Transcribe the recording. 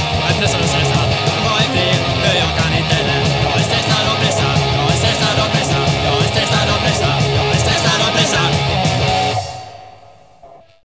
That's what I was going to say.